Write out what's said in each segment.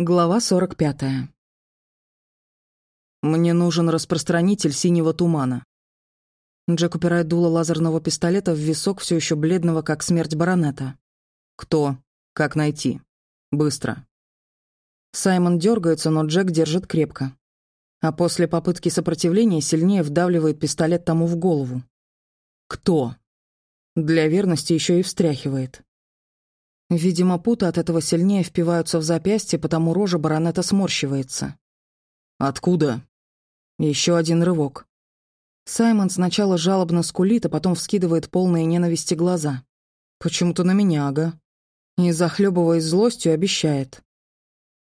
Глава 45. Мне нужен распространитель синего тумана. Джек упирает дуло лазерного пистолета в висок все еще бледного, как смерть баронета. Кто? Как найти? Быстро. Саймон дергается, но Джек держит крепко. А после попытки сопротивления сильнее вдавливает пистолет тому в голову. Кто? Для верности еще и встряхивает. Видимо, путы от этого сильнее впиваются в запястье, потому рожа баронета сморщивается. «Откуда?» Еще один рывок. Саймон сначала жалобно скулит, а потом вскидывает полные ненависти глаза. Почему-то на меня, ага. И, захлебываясь злостью, обещает.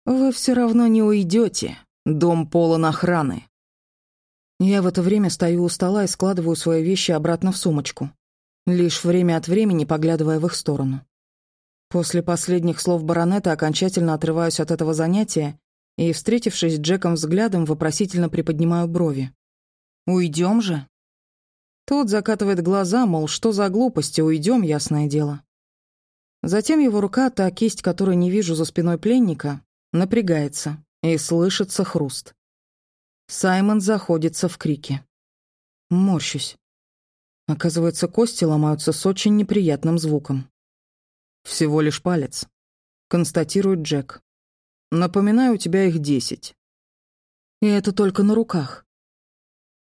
«Вы все равно не уйдете. Дом полон охраны». Я в это время стою у стола и складываю свои вещи обратно в сумочку, лишь время от времени поглядывая в их сторону. После последних слов баронета окончательно отрываюсь от этого занятия и, встретившись с Джеком взглядом, вопросительно приподнимаю брови. «Уйдем же?» Тот закатывает глаза, мол, что за глупости, уйдем, ясное дело. Затем его рука, та кисть, которую не вижу за спиной пленника, напрягается, и слышится хруст. Саймон заходится в крике. Морщусь. Оказывается, кости ломаются с очень неприятным звуком. «Всего лишь палец», — констатирует Джек. «Напоминаю, у тебя их десять». И это только на руках.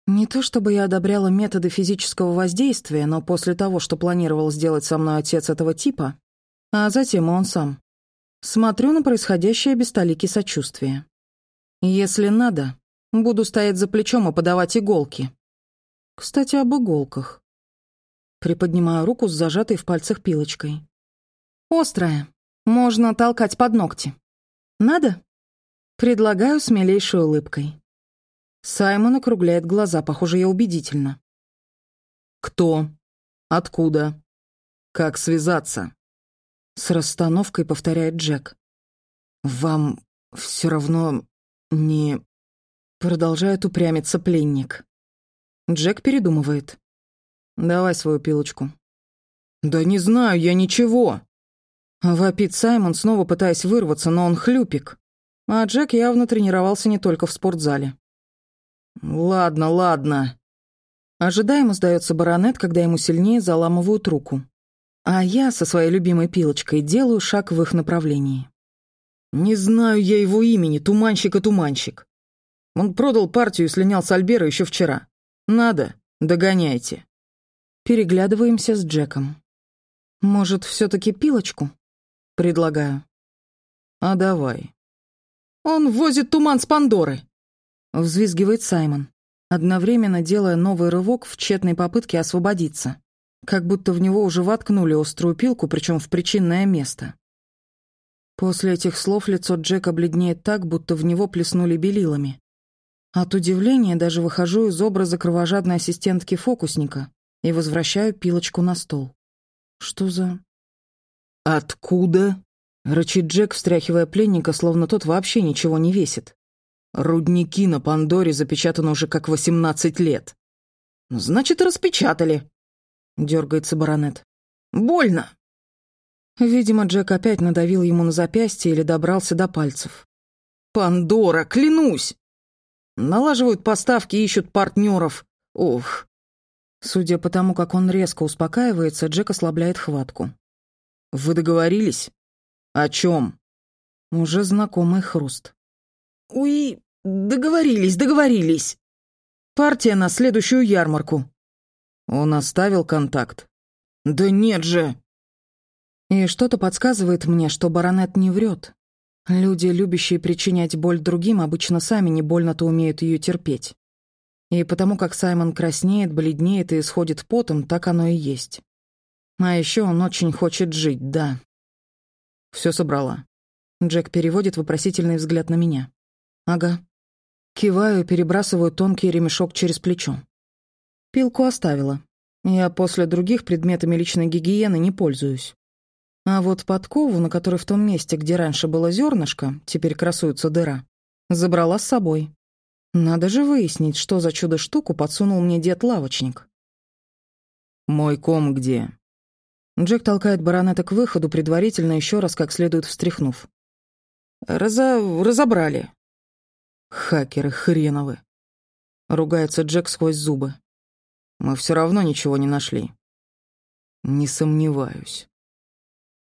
Не то чтобы я одобряла методы физического воздействия, но после того, что планировал сделать со мной отец этого типа, а затем и он сам, смотрю на происходящее без толики сочувствия. Если надо, буду стоять за плечом и подавать иголки. Кстати, об иголках. Приподнимаю руку с зажатой в пальцах пилочкой. Острая. Можно толкать под ногти. Надо? Предлагаю с улыбкой. Саймон округляет глаза, похоже, я убедительно. «Кто? Откуда? Как связаться?» С расстановкой повторяет Джек. «Вам все равно не...» Продолжает упрямиться пленник. Джек передумывает. «Давай свою пилочку». «Да не знаю я ничего!» Вопит Саймон, снова пытаясь вырваться, но он хлюпик. А Джек явно тренировался не только в спортзале. «Ладно, ладно». Ожидаемо сдается баронет, когда ему сильнее заламывают руку. А я со своей любимой пилочкой делаю шаг в их направлении. «Не знаю я его имени, туманщик и туманщик. Он продал партию и слинял с Альбера еще вчера. Надо, догоняйте». Переглядываемся с Джеком. «Может, все таки пилочку?» Предлагаю. А давай. Он возит туман с Пандоры. Взвизгивает Саймон, одновременно делая новый рывок в тщетной попытке освободиться. Как будто в него уже воткнули острую пилку, причем в причинное место. После этих слов лицо Джека бледнеет так, будто в него плеснули белилами. От удивления даже выхожу из образа кровожадной ассистентки фокусника и возвращаю пилочку на стол. Что за... «Откуда?» — рычит Джек, встряхивая пленника, словно тот вообще ничего не весит. «Рудники на Пандоре запечатаны уже как восемнадцать лет». «Ну, «Значит, распечатали», — дергается баронет. «Больно». Видимо, Джек опять надавил ему на запястье или добрался до пальцев. «Пандора, клянусь!» Налаживают поставки, ищут партнеров. Ох. Судя по тому, как он резко успокаивается, Джек ослабляет хватку. «Вы договорились? О чем?» Уже знакомый хруст. «Уи, договорились, договорились. Партия на следующую ярмарку». Он оставил контакт. «Да нет же!» И что-то подсказывает мне, что баронет не врет. Люди, любящие причинять боль другим, обычно сами не больно-то умеют ее терпеть. И потому как Саймон краснеет, бледнеет и исходит потом, так оно и есть. А еще он очень хочет жить, да. Все собрала. Джек переводит вопросительный взгляд на меня. Ага. Киваю и перебрасываю тонкий ремешок через плечо. Пилку оставила. Я после других предметами личной гигиены не пользуюсь. А вот подкову, на которой в том месте, где раньше было зернышко, теперь красуется дыра, забрала с собой. Надо же выяснить, что за чудо-штуку подсунул мне дед-лавочник. «Мой ком где?» Джек толкает баронета к выходу, предварительно еще раз как следует встряхнув. Разо... разобрали. Хакеры хреновы. Ругается Джек сквозь зубы. Мы все равно ничего не нашли. Не сомневаюсь.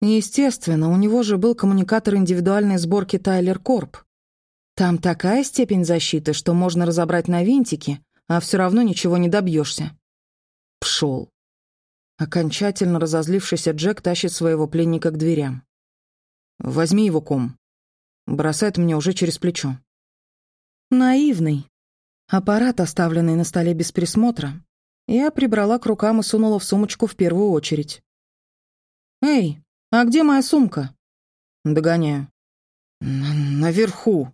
Естественно, у него же был коммуникатор индивидуальной сборки Тайлер Корп. Там такая степень защиты, что можно разобрать на винтики, а все равно ничего не добьешься. Пшел. Окончательно разозлившийся Джек тащит своего пленника к дверям. «Возьми его ком». Бросает мне уже через плечо. Наивный. Аппарат, оставленный на столе без присмотра, я прибрала к рукам и сунула в сумочку в первую очередь. «Эй, а где моя сумка?» Догоняю. «Наверху»,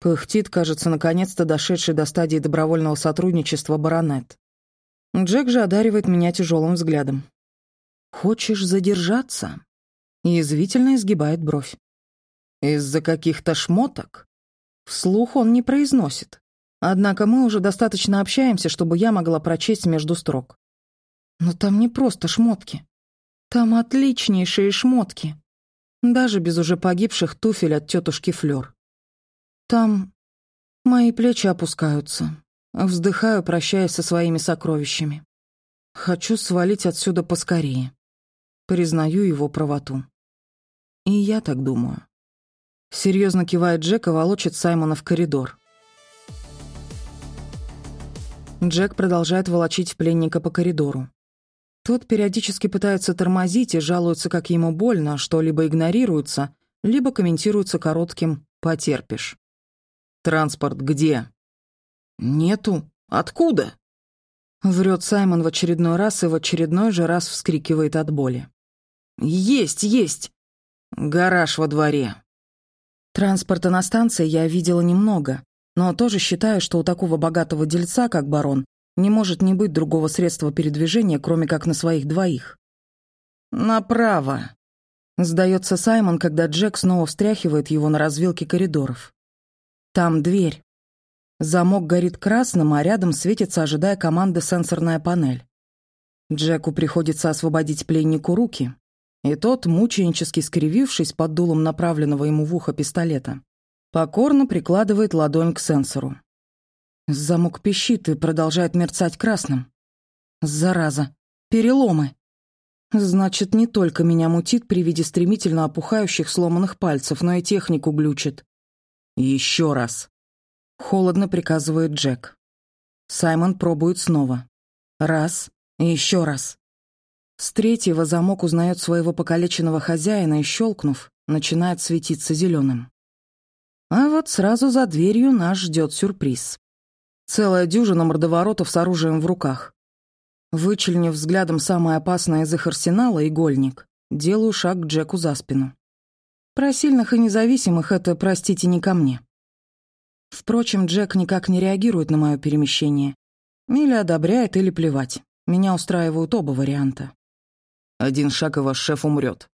Пыхтит, кажется, наконец-то дошедший до стадии добровольного сотрудничества баронет. Джек же одаривает меня тяжелым взглядом. «Хочешь задержаться?» Язвительно изгибает бровь. «Из-за каких-то шмоток?» Вслух он не произносит. Однако мы уже достаточно общаемся, чтобы я могла прочесть между строк. Но там не просто шмотки. Там отличнейшие шмотки. Даже без уже погибших туфель от тетушки Флёр. Там мои плечи опускаются. Вздыхаю, прощаясь со своими сокровищами. Хочу свалить отсюда поскорее. Признаю его правоту. И я так думаю. Серьезно кивает Джек и волочит Саймона в коридор. Джек продолжает волочить пленника по коридору. Тот периодически пытается тормозить и жалуется, как ему больно, что либо игнорируется, либо комментируется коротким «потерпишь». Транспорт где?» «Нету. Откуда?» Врет Саймон в очередной раз и в очередной же раз вскрикивает от боли. «Есть, есть! Гараж во дворе!» Транспорта на станции я видела немного, но тоже считаю, что у такого богатого дельца, как барон, не может не быть другого средства передвижения, кроме как на своих двоих. «Направо!» Сдается Саймон, когда Джек снова встряхивает его на развилке коридоров. Там дверь. Замок горит красным, а рядом светится, ожидая команды, сенсорная панель. Джеку приходится освободить пленнику руки, и тот, мученически скривившись под дулом направленного ему в ухо пистолета, покорно прикладывает ладонь к сенсору. Замок пищит и продолжает мерцать красным. Зараза. Переломы. Значит, не только меня мутит при виде стремительно опухающих сломанных пальцев, но и технику глючит. «Еще раз!» Холодно приказывает Джек. Саймон пробует снова. Раз, еще раз. С третьего замок узнает своего покалеченного хозяина и, щелкнув, начинает светиться зеленым. А вот сразу за дверью нас ждет сюрприз. Целая дюжина мордоворотов с оружием в руках. Вычленив взглядом самое опасное из их арсенала, игольник, делаю шаг к Джеку за спину. Про сильных и независимых это, простите, не ко мне. Впрочем, Джек никак не реагирует на мое перемещение. Или одобряет, или плевать. Меня устраивают оба варианта. «Один шаг, и ваш шеф умрет»,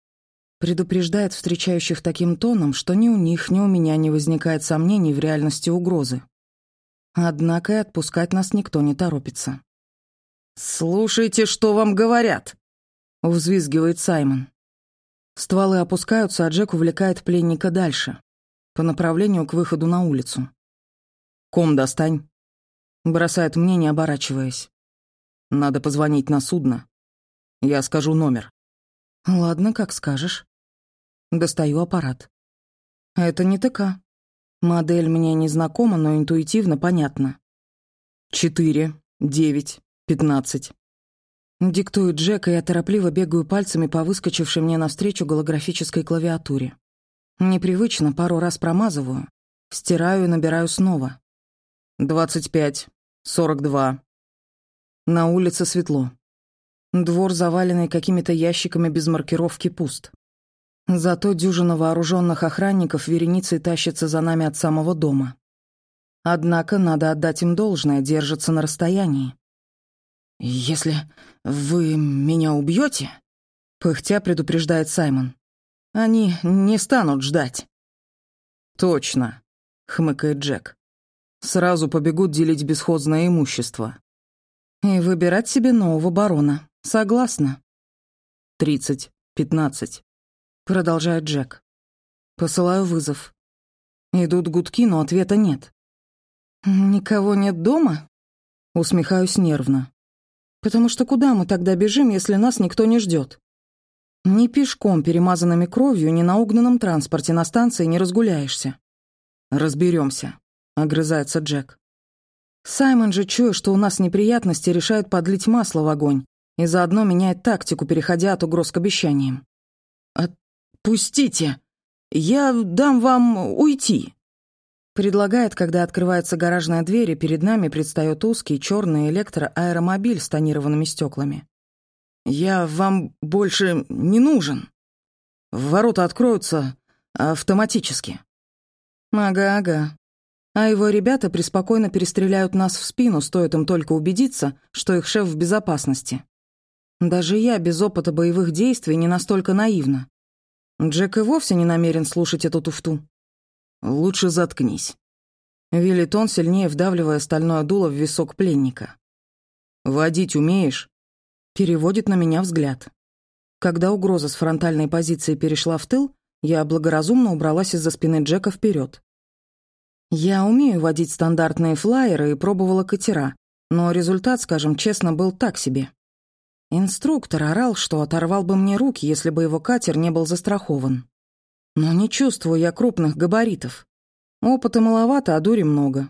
предупреждает встречающих таким тоном, что ни у них, ни у меня не возникает сомнений в реальности угрозы. Однако и отпускать нас никто не торопится. «Слушайте, что вам говорят!» — взвизгивает Саймон. Стволы опускаются, а Джек увлекает пленника дальше, по направлению к выходу на улицу. «Ком достань», — бросает мне, не оборачиваясь. «Надо позвонить на судно. Я скажу номер». «Ладно, как скажешь». Достаю аппарат. «Это не ТК. Модель мне не знакома, но интуитивно понятно. Четыре, девять, пятнадцать. Диктую Джек, и я торопливо бегаю пальцами по выскочившей мне навстречу голографической клавиатуре. Непривычно, пару раз промазываю, стираю и набираю снова. «Двадцать пять, сорок два». На улице светло. Двор, заваленный какими-то ящиками без маркировки, пуст. Зато дюжина вооруженных охранников вереницей тащится за нами от самого дома. Однако надо отдать им должное, держатся на расстоянии. «Если вы меня убьете, пыхтя предупреждает Саймон, — «они не станут ждать». «Точно», — хмыкает Джек. «Сразу побегут делить бесхозное имущество». «И выбирать себе нового барона. Согласна». «Тридцать, пятнадцать», — продолжает Джек. Посылаю вызов. Идут гудки, но ответа нет. «Никого нет дома?» Усмехаюсь нервно. «Потому что куда мы тогда бежим, если нас никто не ждет? Ни пешком, перемазанными кровью, ни на угнанном транспорте на станции не разгуляешься». Разберемся, огрызается Джек. Саймон же, чуя, что у нас неприятности, решает подлить масло в огонь и заодно меняет тактику, переходя от угроз к обещаниям. «Отпустите! Я дам вам уйти!» Предлагает, когда открывается гаражная дверь, и перед нами предстает узкий черный электроаэромобиль с тонированными стеклами. «Я вам больше не нужен. Ворота откроются автоматически». «Ага-ага. А его ребята преспокойно перестреляют нас в спину, стоит им только убедиться, что их шеф в безопасности. Даже я без опыта боевых действий не настолько наивна. Джек и вовсе не намерен слушать эту туфту. «Лучше заткнись», — велит он, сильнее вдавливая стальное дуло в висок пленника. «Водить умеешь?» Переводит на меня взгляд. Когда угроза с фронтальной позиции перешла в тыл, я благоразумно убралась из-за спины Джека вперед. Я умею водить стандартные флайеры и пробовала катера, но результат, скажем честно, был так себе. Инструктор орал, что оторвал бы мне руки, если бы его катер не был застрахован. Но не чувствую я крупных габаритов. Опыта маловато, а дури много.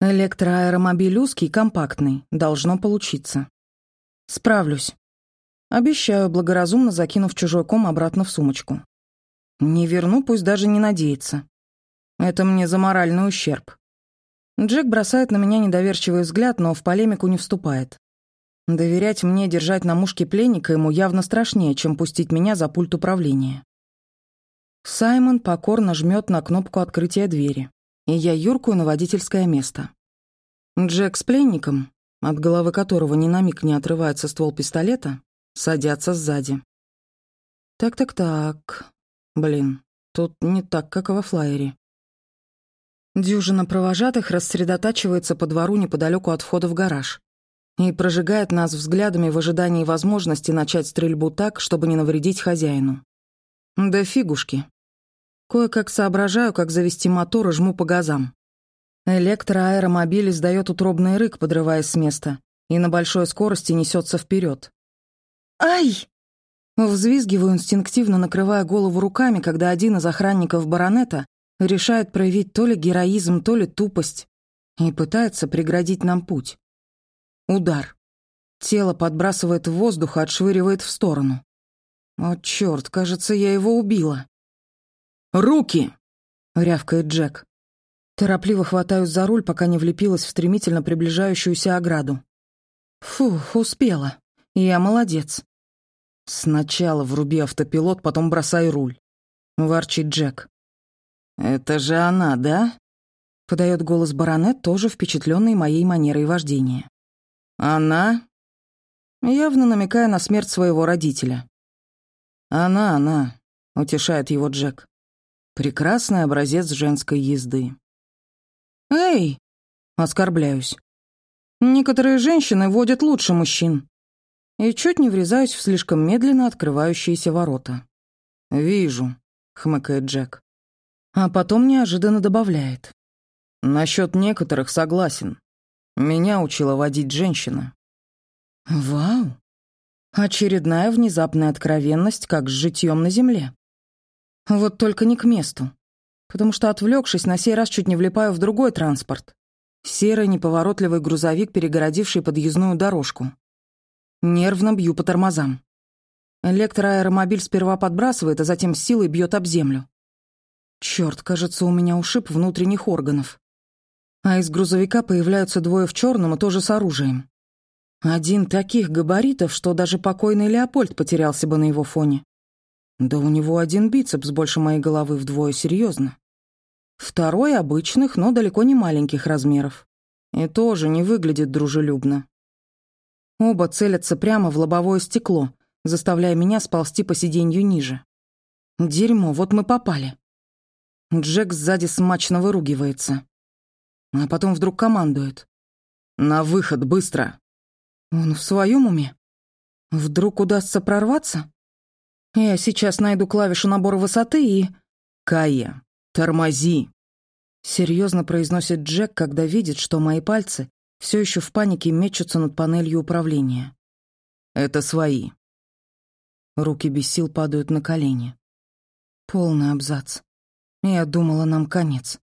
Электроаэромобиль узкий, компактный. Должно получиться. Справлюсь. Обещаю, благоразумно закинув чужой ком обратно в сумочку. Не верну, пусть даже не надеется. Это мне за моральный ущерб. Джек бросает на меня недоверчивый взгляд, но в полемику не вступает. Доверять мне держать на мушке пленника ему явно страшнее, чем пустить меня за пульт управления. Саймон покорно жмет на кнопку открытия двери, и я юркую на водительское место. Джек с пленником, от головы которого ни на миг не отрывается ствол пистолета, садятся сзади. Так-так-так. Блин, тут не так, как во флайере. Дюжина провожатых рассредотачивается по двору неподалеку от входа в гараж и прожигает нас взглядами в ожидании возможности начать стрельбу так, чтобы не навредить хозяину. Да фигушки. Кое-как соображаю, как завести мотор и жму по газам. Электроаэромобиль издает утробный рык, подрываясь с места, и на большой скорости несется вперед. «Ай!» Взвизгиваю инстинктивно, накрывая голову руками, когда один из охранников баронета решает проявить то ли героизм, то ли тупость и пытается преградить нам путь. Удар. Тело подбрасывает в воздух и отшвыривает в сторону. О, черт, кажется, я его убила. «Руки!» — рявкает Джек. Торопливо хватаюсь за руль, пока не влепилась в стремительно приближающуюся ограду. Фух, успела. Я молодец. Сначала вруби автопилот, потом бросай руль. Ворчит Джек. «Это же она, да?» Подает голос баронет, тоже впечатленный моей манерой вождения. «Она?» Явно намекая на смерть своего родителя. «Она, она», — утешает его Джек. «Прекрасный образец женской езды». «Эй!» — оскорбляюсь. «Некоторые женщины водят лучше мужчин». И чуть не врезаюсь в слишком медленно открывающиеся ворота. «Вижу», — хмыкает Джек. А потом неожиданно добавляет. «Насчет некоторых согласен. Меня учила водить женщина». «Вау! Очередная внезапная откровенность, как с житьем на земле. Вот только не к месту. Потому что, отвлекшись, на сей раз чуть не влипаю в другой транспорт. Серый неповоротливый грузовик, перегородивший подъездную дорожку. Нервно бью по тормозам. Электроаэромобиль сперва подбрасывает, а затем силой бьет об землю. Черт, кажется, у меня ушиб внутренних органов. А из грузовика появляются двое в черном и тоже с оружием. Один таких габаритов, что даже покойный Леопольд потерялся бы на его фоне. Да у него один бицепс больше моей головы вдвое, серьезно. Второй обычных, но далеко не маленьких размеров. И тоже не выглядит дружелюбно. Оба целятся прямо в лобовое стекло, заставляя меня сползти по сиденью ниже. Дерьмо, вот мы попали. Джек сзади смачно выругивается. А потом вдруг командует. «На выход, быстро!» Он в своем уме? Вдруг удастся прорваться? Я сейчас найду клавишу набора высоты и... Кая, «Тормози!» Серьезно произносит Джек, когда видит, что мои пальцы все еще в панике мечутся над панелью управления. «Это свои». Руки без сил падают на колени. Полный абзац. Я думала, нам конец.